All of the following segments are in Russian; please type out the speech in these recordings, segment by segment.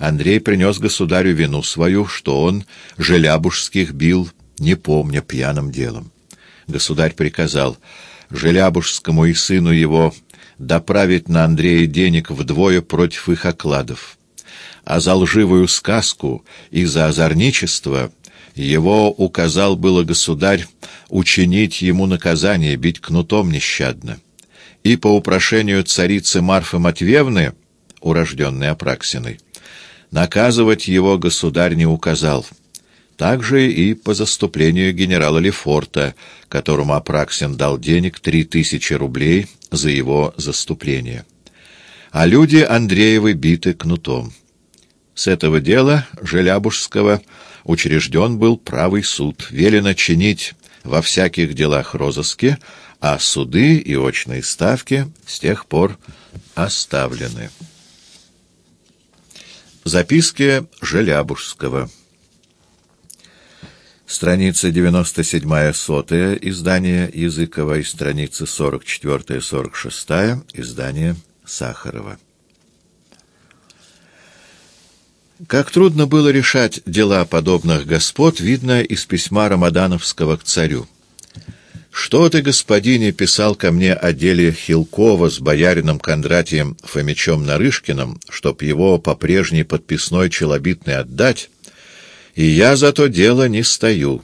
Андрей принес государю вину свою, что он Желябужских бил, не помня пьяным делом. Государь приказал Желябужскому и сыну его доправить на Андрея денег вдвое против их окладов, а за лживую сказку и за озорничество его указал было государь учинить ему наказание, бить кнутом нещадно. И по упрошению царицы Марфы Матвеевны, урожденной Апраксиной, наказывать его государь не указал. Также и по заступлению генерала Лефорта, которому Апраксин дал денег три тысячи рублей за его заступление. А люди Андреевы биты кнутом. С этого дела Желябужского учрежден был правый суд, велено чинить во всяких делах розыски, а суды и очные ставки с тех пор оставлены. Записки Желябужского Страница 97 сотая издание Языкова и страница 44-46 издание Сахарова. Как трудно было решать дела подобных господ, видно из письма Рамадановского к царю. «Что ты, господине, писал ко мне о деле Хилкова с боярином Кондратием Фомичом Нарышкиным, чтоб его по прежней подписной челобитной отдать, и я за то дело не стою.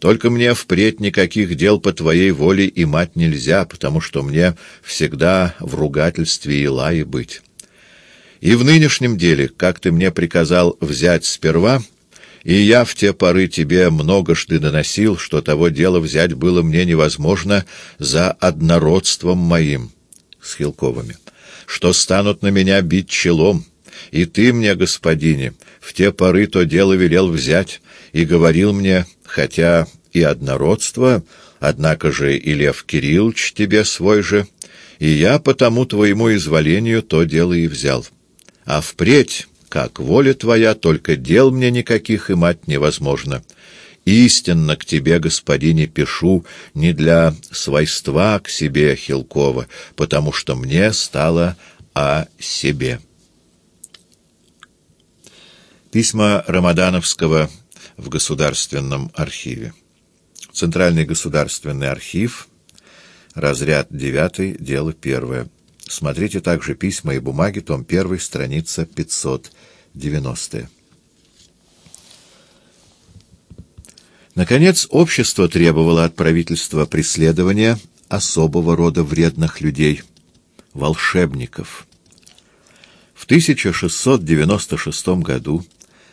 Только мне впредь никаких дел по твоей воле и мать нельзя, потому что мне всегда в ругательстве и лае быть». И в нынешнем деле, как ты мне приказал взять сперва, и я в те поры тебе многожды доносил, что того дела взять было мне невозможно за однородством моим с Хилковыми, что станут на меня бить челом, и ты мне, господине, в те поры то дело велел взять, и говорил мне, хотя и однородство, однако же и Лев Кириллович тебе свой же, и я по тому твоему изволению то дело и взял». А впредь, как воля твоя, только дел мне никаких и мать невозможно. Истинно к тебе, господине, пишу не для свойства к себе Хилкова, потому что мне стало о себе. Письма Рамадановского в Государственном архиве. Центральный государственный архив, разряд 9, дело 1. Смотрите также «Письма и бумаги», том 1, страница 590. Наконец, общество требовало от правительства преследования особого рода вредных людей — волшебников. В 1696 году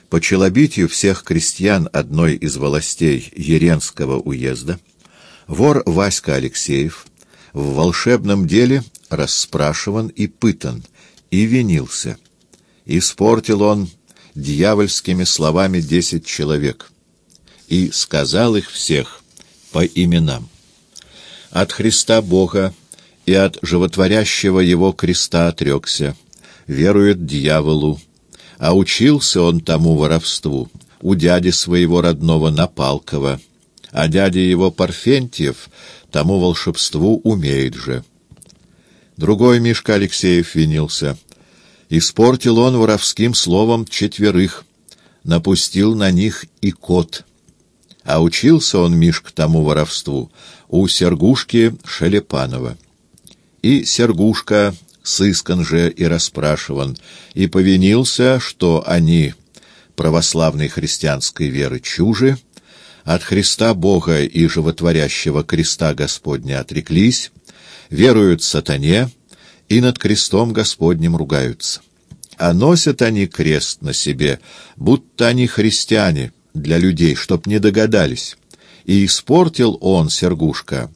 по челобитию всех крестьян одной из властей Еренского уезда вор Васька Алексеев в волшебном деле расспрашиван и пытан, и винился. Испортил он дьявольскими словами десять человек и сказал их всех по именам. От Христа Бога и от животворящего его креста отрекся, верует дьяволу, а учился он тому воровству у дяди своего родного Напалкова, а дядя его Парфентьев тому волшебству умеет же. Другой Мишка Алексеев винился. Испортил он воровским словом четверых, напустил на них и кот. А учился он, Мишка, тому воровству у Сергушки Шелепанова. И Сергушка сыскан же и расспрашиван, и повинился, что они православной христианской веры чужи, от Христа Бога и животворящего креста Господня отреклись, веруют сатане и над крестом Господним ругаются. А носят они крест на себе, будто они христиане, для людей, чтоб не догадались. И испортил он, Сергушка,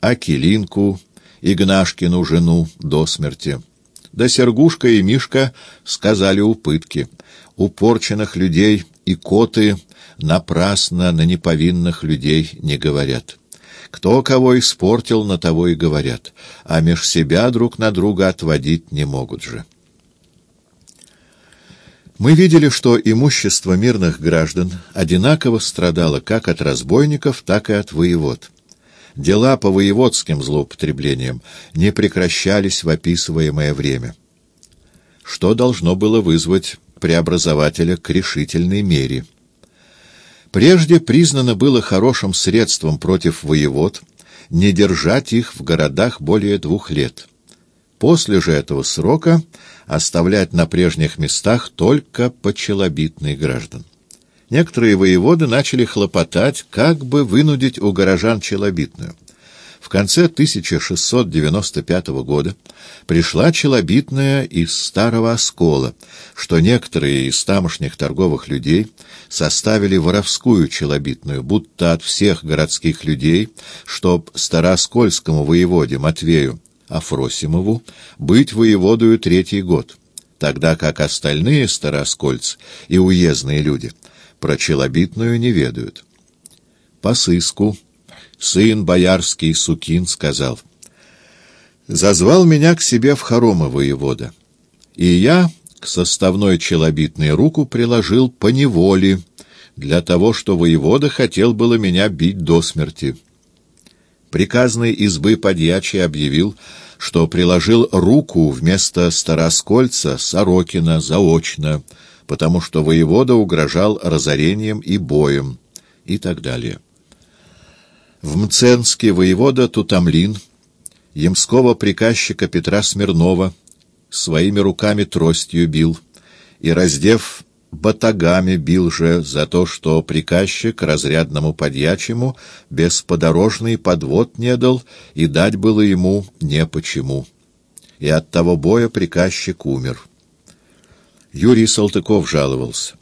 Акилинку, Игнашкину жену до смерти. Да Сергушка и Мишка сказали у пытки. Упорченных людей и коты напрасно на неповинных людей не говорят. Кто кого испортил, на того и говорят, а меж себя друг на друга отводить не могут же. Мы видели, что имущество мирных граждан одинаково страдало как от разбойников, так и от воевод. Дела по воеводским злоупотреблениям не прекращались в описываемое время. Что должно было вызвать преобразователя к решительной мере. Прежде признано было хорошим средством против воевод не держать их в городах более двух лет. После же этого срока оставлять на прежних местах только почелобитных граждан. Некоторые воеводы начали хлопотать, как бы вынудить у горожан челобитную. В конце 1695 года пришла челобитная из Старого Оскола, что некоторые из тамошних торговых людей составили воровскую челобитную, будто от всех городских людей, чтоб старооскольскому воеводе Матвею Афросимову быть воеводою третий год, тогда как остальные старооскольцы и уездные люди про челобитную не ведают. По сыску сын боярский Сукин, сказал, «Зазвал меня к себе в хоромы воевода, и я к составной челобитной руку приложил по неволе, для того, что воевода хотел было меня бить до смерти». Приказный избы подьячий объявил, что приложил руку вместо Староскольца Сорокина заочно, потому что воевода угрожал разорением и боем и так далее. В Мценске воевода Тутамлин, ямского приказчика Петра Смирнова, своими руками тростью бил, и, раздев батагами, бил же за то, что приказчик разрядному подьячему бесподорожный подвод не дал, и дать было ему не почему. И от того боя приказчик умер. Юрий Салтыков жаловался.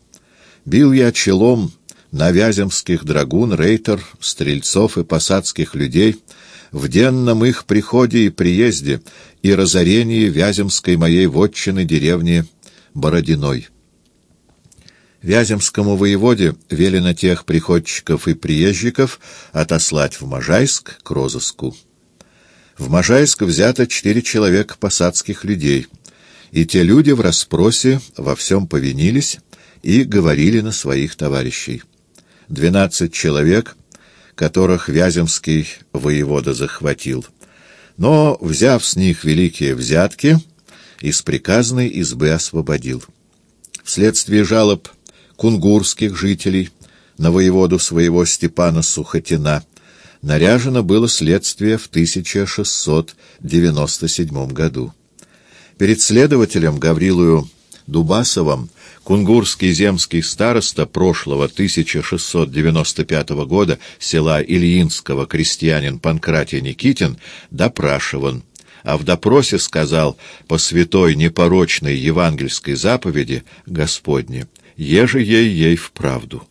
«Бил я челом на вяземских драгун, рейтер, стрельцов и посадских людей, в денном их приходе и приезде и разорении вяземской моей вотчины деревни Бородиной. Вяземскому воеводе велено тех приходчиков и приезжиков отослать в Можайск к розыску. В Можайск взято четыре человека посадских людей, и те люди в расспросе во всем повинились и говорили на своих товарищей двенадцать человек, которых Вяземский воевода захватил, но, взяв с них великие взятки, из приказной избы освободил. Вследствие жалоб кунгурских жителей на воеводу своего Степана Сухотина наряжено было следствие в 1697 году. Перед следователем Гаврилою Дубасовым Кунгурский земский староста прошлого 1695 года села Ильинского крестьянин Панкратий Никитин допрашиван, а в допросе сказал по святой непорочной евангельской заповеди Господне «Еже ей ей вправду».